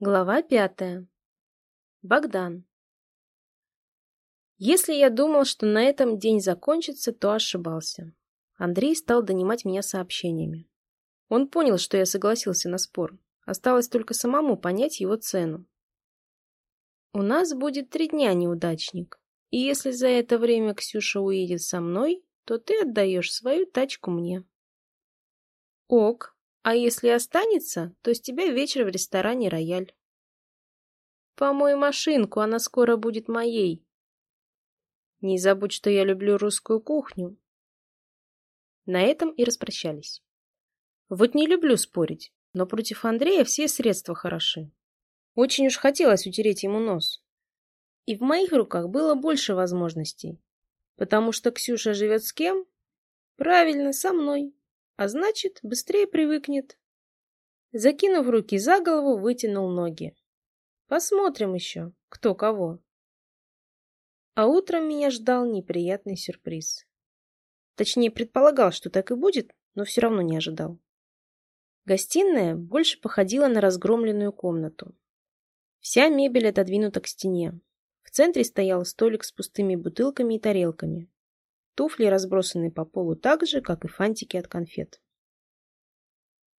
Глава пятая. Богдан. Если я думал, что на этом день закончится, то ошибался. Андрей стал донимать меня сообщениями. Он понял, что я согласился на спор. Осталось только самому понять его цену. У нас будет три дня, неудачник. И если за это время Ксюша уедет со мной, то ты отдаешь свою тачку мне. Ок, а если останется, то с тебя вечер в ресторане «Рояль». Помой машинку, она скоро будет моей. Не забудь, что я люблю русскую кухню. На этом и распрощались. Вот не люблю спорить, но против Андрея все средства хороши. Очень уж хотелось утереть ему нос. И в моих руках было больше возможностей, потому что Ксюша живет с кем? Правильно, со мной а значит, быстрее привыкнет. Закинув руки за голову, вытянул ноги. Посмотрим еще, кто кого. А утром меня ждал неприятный сюрприз. Точнее, предполагал, что так и будет, но все равно не ожидал. Гостиная больше походила на разгромленную комнату. Вся мебель отодвинута к стене. В центре стоял столик с пустыми бутылками и тарелками. Туфли разбросаны по полу так же, как и фантики от конфет.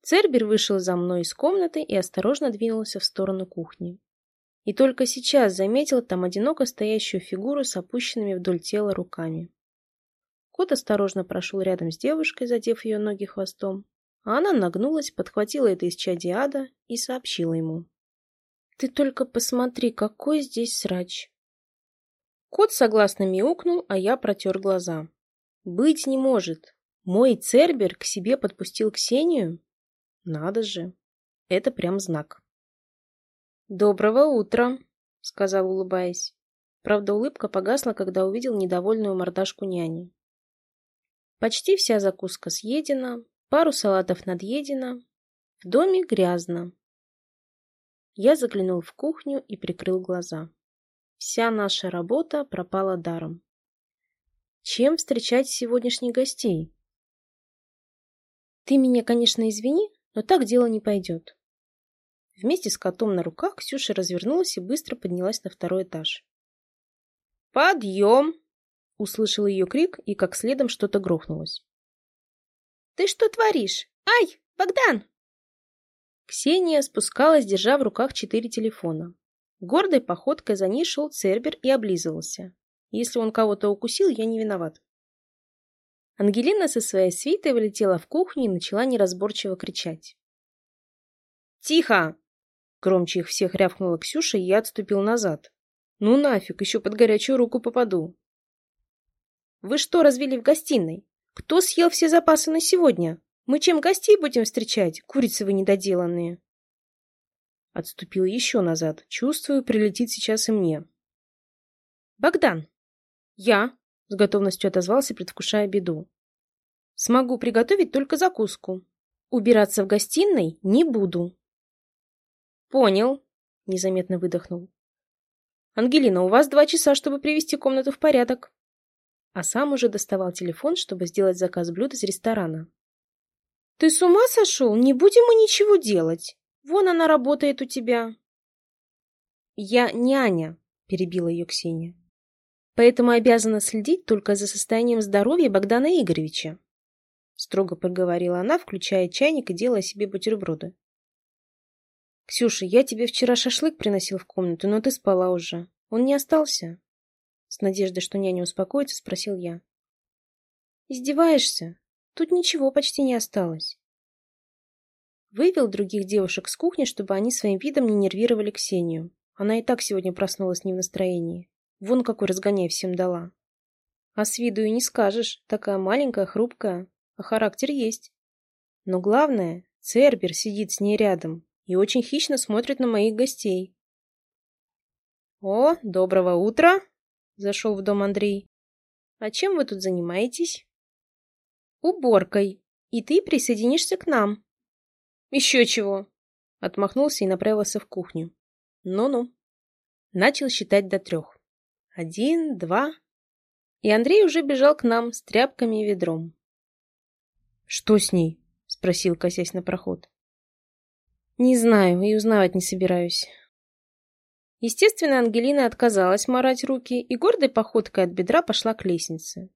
Цербер вышел за мной из комнаты и осторожно двинулся в сторону кухни. И только сейчас заметил там одиноко стоящую фигуру с опущенными вдоль тела руками. Кот осторожно прошел рядом с девушкой, задев ее ноги хвостом, а она нагнулась, подхватила это из чади ада и сообщила ему. «Ты только посмотри, какой здесь срач!» Кот согласно мяукнул, а я протер глаза. Быть не может. Мой Цербер к себе подпустил Ксению? Надо же. Это прям знак. «Доброго утра», — сказал, улыбаясь. Правда, улыбка погасла, когда увидел недовольную мордашку няни. Почти вся закуска съедена, пару салатов надъедена. В доме грязно. Я заглянул в кухню и прикрыл глаза. Вся наша работа пропала даром. Чем встречать сегодняшних гостей? Ты меня, конечно, извини, но так дело не пойдет. Вместе с котом на руках Ксюша развернулась и быстро поднялась на второй этаж. «Подъем!» — услышал ее крик, и как следом что-то грохнулось. «Ты что творишь? Ай, Богдан!» Ксения спускалась, держа в руках четыре телефона. Гордой походкой за ней шел Цербер и облизывался. Если он кого-то укусил, я не виноват. Ангелина со своей свитой вылетела в кухню и начала неразборчиво кричать. «Тихо!» Громче их всех рявкнула Ксюша, и я отступил назад. «Ну нафиг, еще под горячую руку попаду!» «Вы что развели в гостиной? Кто съел все запасы на сегодня? Мы чем гостей будем встречать, курицы вы недоделанные?» Отступил еще назад. Чувствую, прилетит сейчас и мне. «Богдан!» «Я!» — с готовностью отозвался, предвкушая беду. «Смогу приготовить только закуску. Убираться в гостиной не буду». «Понял», — незаметно выдохнул. «Ангелина, у вас два часа, чтобы привести комнату в порядок». А сам уже доставал телефон, чтобы сделать заказ блюд из ресторана. «Ты с ума сошел? Не будем мы ничего делать!» Вон она работает у тебя. Я няня, перебила ее Ксения. Поэтому обязана следить только за состоянием здоровья Богдана Игоревича. Строго проговорила она, включая чайник и делая себе бутерброды. «Ксюша, я тебе вчера шашлык приносил в комнату, но ты спала уже. Он не остался?» С надеждой, что няня успокоится, спросил я. «Издеваешься? Тут ничего почти не осталось. Вывел других девушек с кухни, чтобы они своим видом не нервировали Ксению. Она и так сегодня проснулась не в настроении. Вон какой разгоняй всем дала. А с виду и не скажешь, такая маленькая, хрупкая, а характер есть. Но главное, Цербер сидит с ней рядом и очень хищно смотрит на моих гостей. «О, доброго утра!» – зашел в дом Андрей. «А чем вы тут занимаетесь?» «Уборкой. И ты присоединишься к нам», «Еще чего!» Отмахнулся и направился в кухню. «Ну-ну». Начал считать до трех. Один, два. И Андрей уже бежал к нам с тряпками и ведром. «Что с ней?» — спросил, косясь на проход. Не знаю и узнавать не собираюсь. Естественно, Ангелина отказалась морать руки и гордой походкой от бедра пошла к лестнице.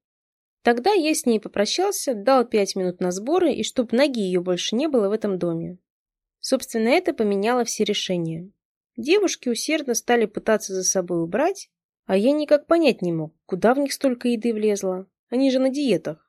Тогда я с ней попрощался, дал пять минут на сборы и чтоб ноги ее больше не было в этом доме. Собственно, это поменяло все решения. Девушки усердно стали пытаться за собой убрать, а я никак понять не мог, куда в них столько еды влезло. Они же на диетах.